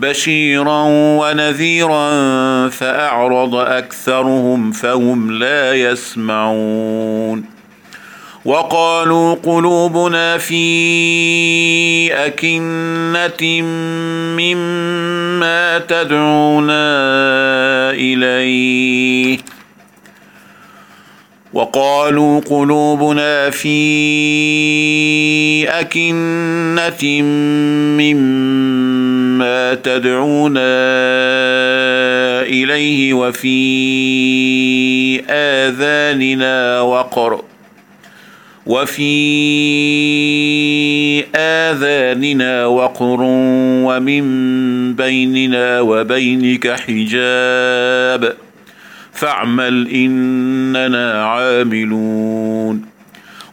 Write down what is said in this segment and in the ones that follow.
بشيرا ونذيرا فأعرض أكثرهم فهم لا يسمعون. وقالوا قلوبنا في أكنة مما تدعونا إليه. وقالوا قلوبنا في أكنة مما تدعونا إليه وفي آذاننا وقر. وفي آذاننا وقر ومن بيننا وبينك حجاب ۖ. فاعمل إننا عاملون.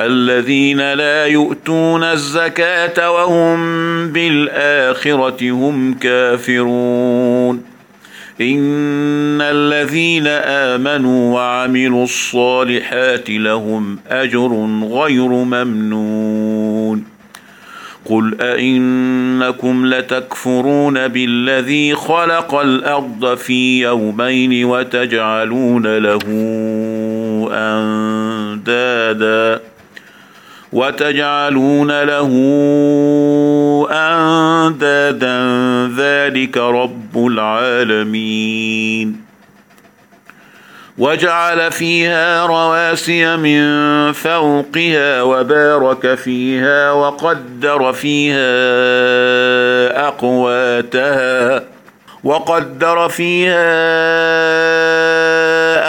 الذين لا يؤتون الزكاة وهم بالآخرة هم كافرون. إن الذين آمنوا وعملوا الصالحات لهم أجر غير ممنون. قل أئنكم لتكفرون بالذي خلق الأرض في يومين وتجعلون له أندادا. وتجعلون له أندادا ذلك رب العالمين. وجعل فيها رواسي من فوقها وبارك فيها وقدر فيها أقواتها وقدر فيها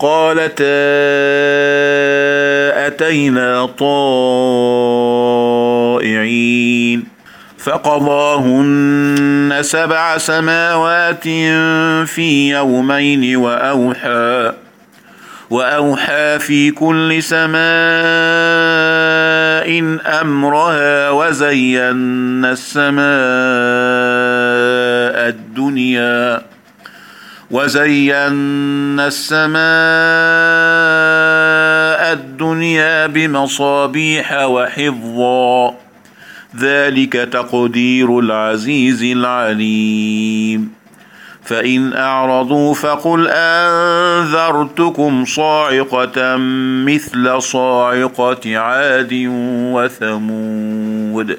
قالتا أتينا طائعين. فقضاهن سبع سماوات في يومين وأوحى وأوحى في كل سماء أمرها وزينا السماء الدنيا. وزينا السماء الدنيا بمصابيح وحفظا. ذلك تقدير العزيز العليم. فإن أعرضوا فقل أنذرتكم صاعقة مثل صاعقة عاد وثمود.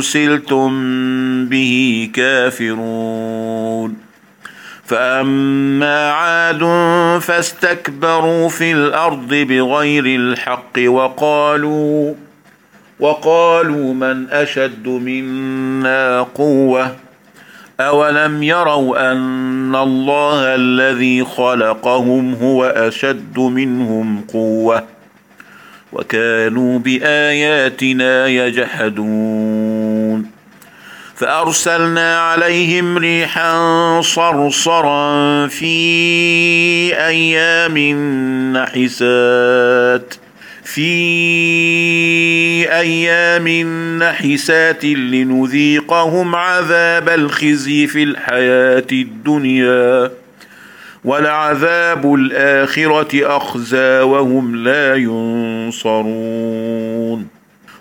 أرسلتم به كافرون. فأما عاد فاستكبروا في الأرض بغير الحق وقالوا وقالوا من أشد منا قوة؟ أولم يروا أن الله الذي خلقهم هو أشد منهم قوة؟ وكانوا بآياتنا يجحدون. فأرسلنا عليهم ريحا صرصرا في أيام نحسات في أيام نحسات لنذيقهم عذاب الخزي في الحياة الدنيا ولعذاب الآخرة أخزى وهم لا ينصرون.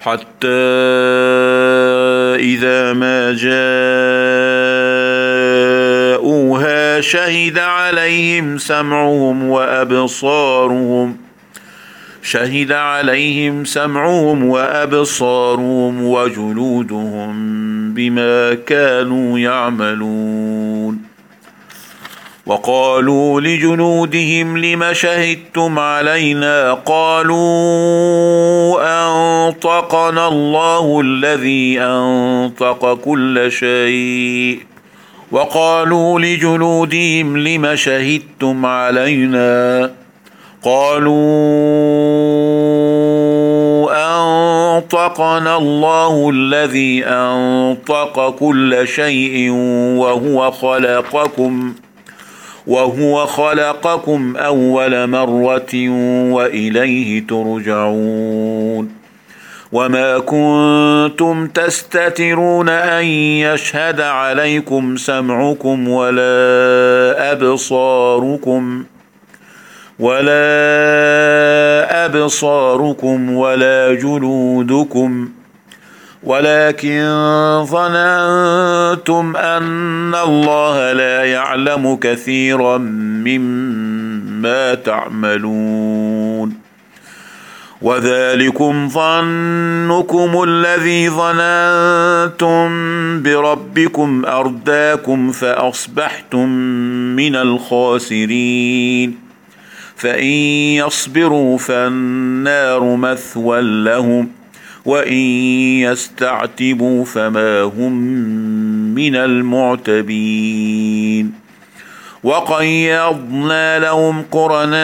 حتى إذا ما جاءوها شهد عليهم سمعهم وأبصارهم شهد عليهم سمعهم وأبصارهم وجلودهم بما كانوا يعملون. وقالوا لجنودهم لم شهدتم علينا؟ قالوا أنطقنا الله الذي أنطق كل شيء. وقالوا لجنودهم لم شهدتم علينا؟ قالوا أنطقنا الله الذي أنطق كل شيء وهو خلقكم. وهو خلقكم أول مرة وإليه ترجعون وما كنتم تستترون أن يشهد عليكم سمعكم ولا أبصاركم ولا أبصاركم ولا جلودكم ولكن ظننتم أن الله لا يعلم كثيرا مما تعملون. وذلكم ظنكم الذي ظننتم بربكم أرداكم فأصبحتم من الخاسرين. فإن يصبروا فالنار مثوى لهم. وإن يستعتبوا فما هم من المعتبين. وقيضنا لهم قرناء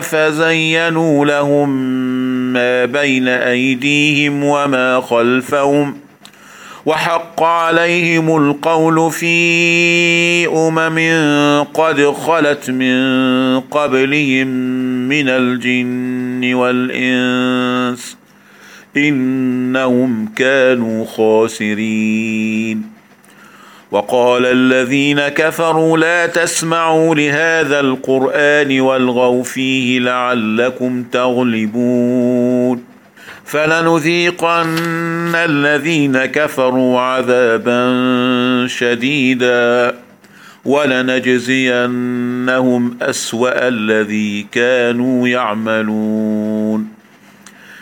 فزينوا لهم ما بين أيديهم وما خلفهم. وحق عليهم القول في أمم قد خلت من قبلهم من الجن والإنس. إنهم كانوا خاسرين. وقال الذين كفروا لا تسمعوا لهذا القرآن والغوا فيه لعلكم تغلبون. فلنذيقن الذين كفروا عذابا شديدا ولنجزينهم أسوأ الذي كانوا يعملون.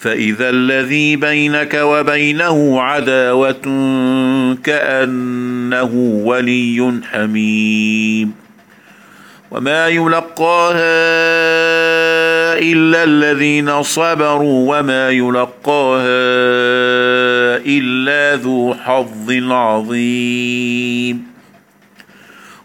فإذا الذي بينك وبينه عداوة كأنه ولي حميم. وما يلقاها إلا الذين صبروا وما يلقاها إلا ذو حظ عظيم.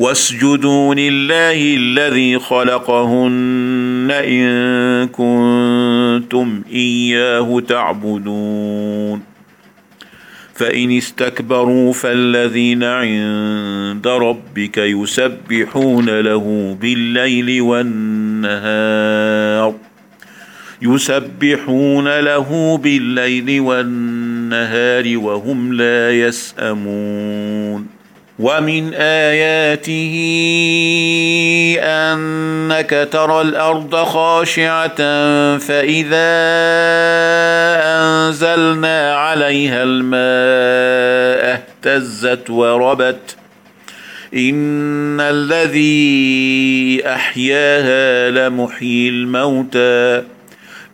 واسجدوا لله الذي خلقهن إن كنتم إياه تعبدون. فإن استكبروا فالذين عند ربك يسبحون له بالليل والنهار يسبحون له بالليل والنهار وهم لا يسأمون. ومن اياته انك ترى الأرض خاشعه فاذا انزلنا عليها الماء اهتزت وربت ان الذي احياها لمحيي الموتى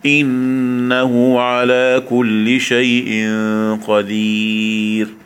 انه على كل شيء قدير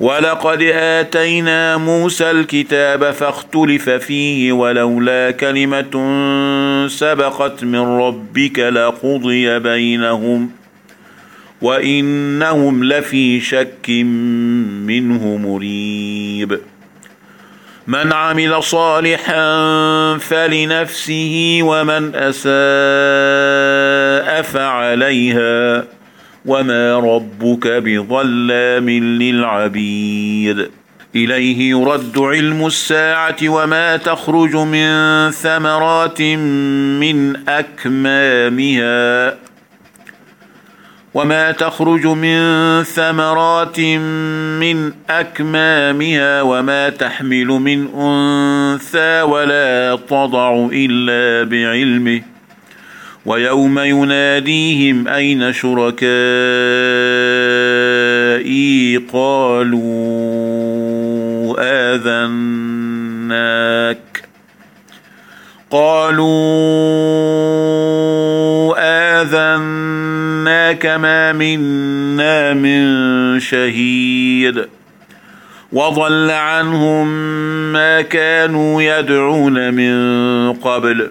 ولقد اتينا موسى الكتاب فاختلف فيه ولولا كلمه سبقت من ربك لقضي بينهم وانهم لفي شك منه مريب. من عمل صالحا فلنفسه ومن اساء فعليها وما ربك بظلام للعبيد اليه يرد علم الساعة وما تخرج من ثمرات من اكمامها وما تخرج من ثمرات من اكمامها وما تحمل من انثى ولا تضع الا بعلمه ويوم يناديهم أين شركائي قالوا آذناك قالوا آذناك ما منا من شهيد وضل عنهم ما كانوا يدعون من قبل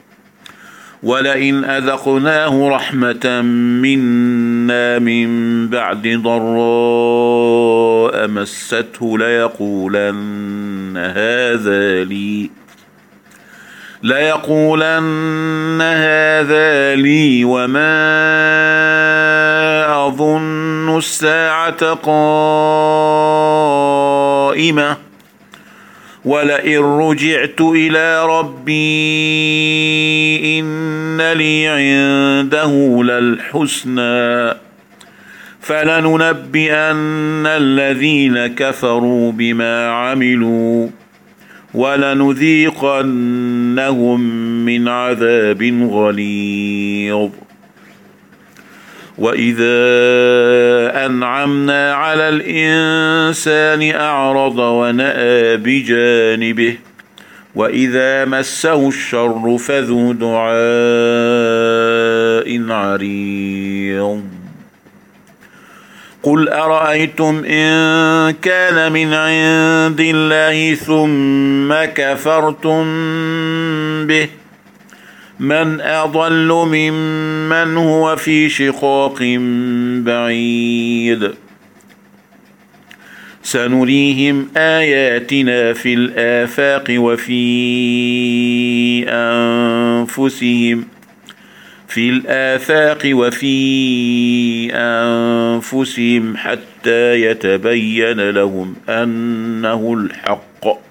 ولئن أذقناه رحمة منا من بعد ضراء مسته ليقولن هذا لي ليقولن هذا لي وما أظن الساعة قائمة. ولئن رجعت إلى ربي ان لي عنده للحسنى فلننبئن الذين كفروا بما عملوا ولنذيقنهم من عذاب غليظ واذا انعمنا على الانسان اعرض وناى بجانبه واذا مسه الشر فذو دعاء عريض قل ارايتم ان كان من عند الله ثم كفرتم به من أضل ممن هو في شقاق بعيد. سنريهم آياتنا في الآفاق وفي أنفسهم. في الآفاق وفي أنفسهم حتى يتبين لهم أنه الحق.